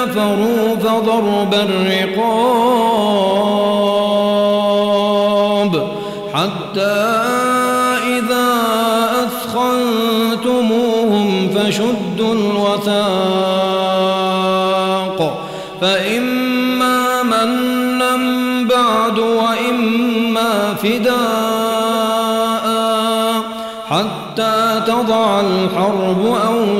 كفروا فضرب الرقاب حتى إذا أثخنتموهم فشدوا الوثاق فإما منا بعد وإما فداء حتى تضع الحرب أوزارها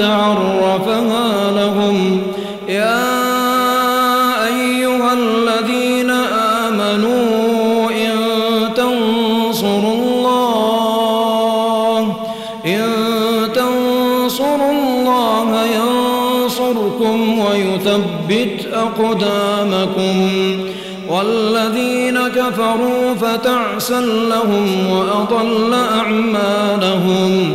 عرفها لهم. يا أيها الذين آمنوا إن تنصروا الله إن تنصروا الله ينصركم ويثبت أقدامكم. والذين كفروا فتعسا لهم وأضل أعمالهم.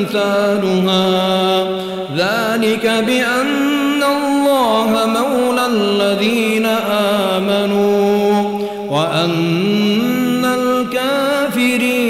أمثالها. ذلك بأن الله مولى الذين آمنوا وأن الكافرين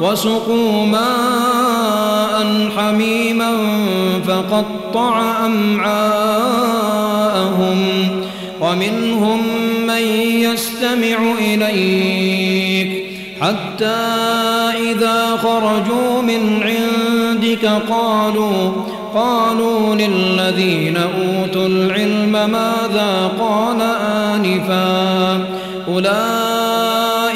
وسقوا ماء حميما فقطع أمعاءهم ومنهم من يستمع إليك حتى إذا خرجوا من عندك قالوا قالوا للذين أوتوا العلم ماذا قال آنفا أولئك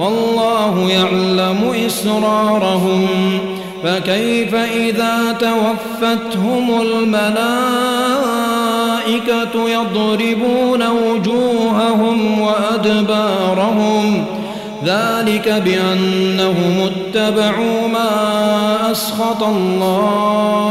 والله يعلم إسرارهم. فكيف إذا توفتهم الملائكة يضربون وجوههم وأدبارهم؟ ذلك بأنهم اتبعوا ما أسخط الله.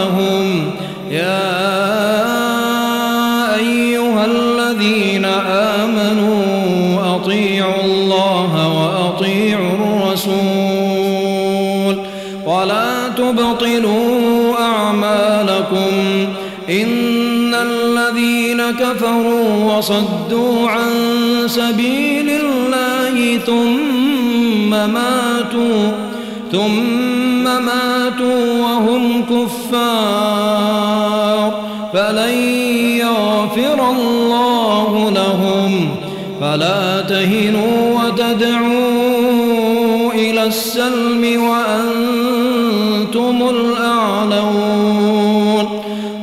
ثم ماتوا ثم ماتوا وهم كفار. فلن يغفر الله لهم. فلا تهنوا وتدعوا إلى السلم وأنتم الأعلون.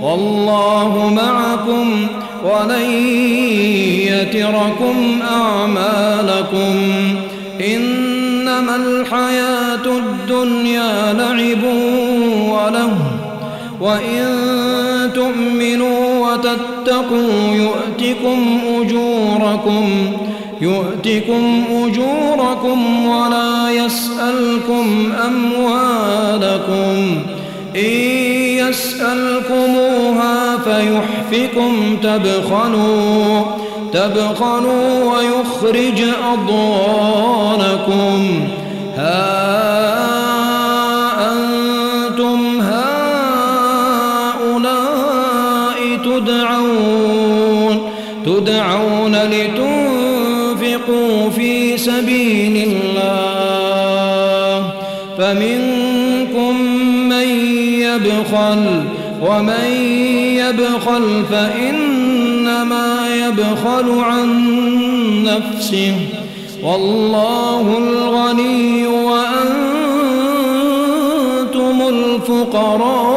والله معكم. ولن يتركم أعمالكم إنما الحياة الدنيا لعب وله وإن تؤمنوا وتتقوا يؤتكم أجوركم يؤتكم أجوركم ولا يسألكم أموالكم إن يسألكموها فيحفكم تبخلوا تبخلوا ويخرج أضوانكم ها أنتم هؤلاء تدعون تدعون لتنفقوا في سبيل الله. فمنكم من يبخل ومن يبخل فإنما يبخل عن نفسه. والله الغني وأنتم الفقراء.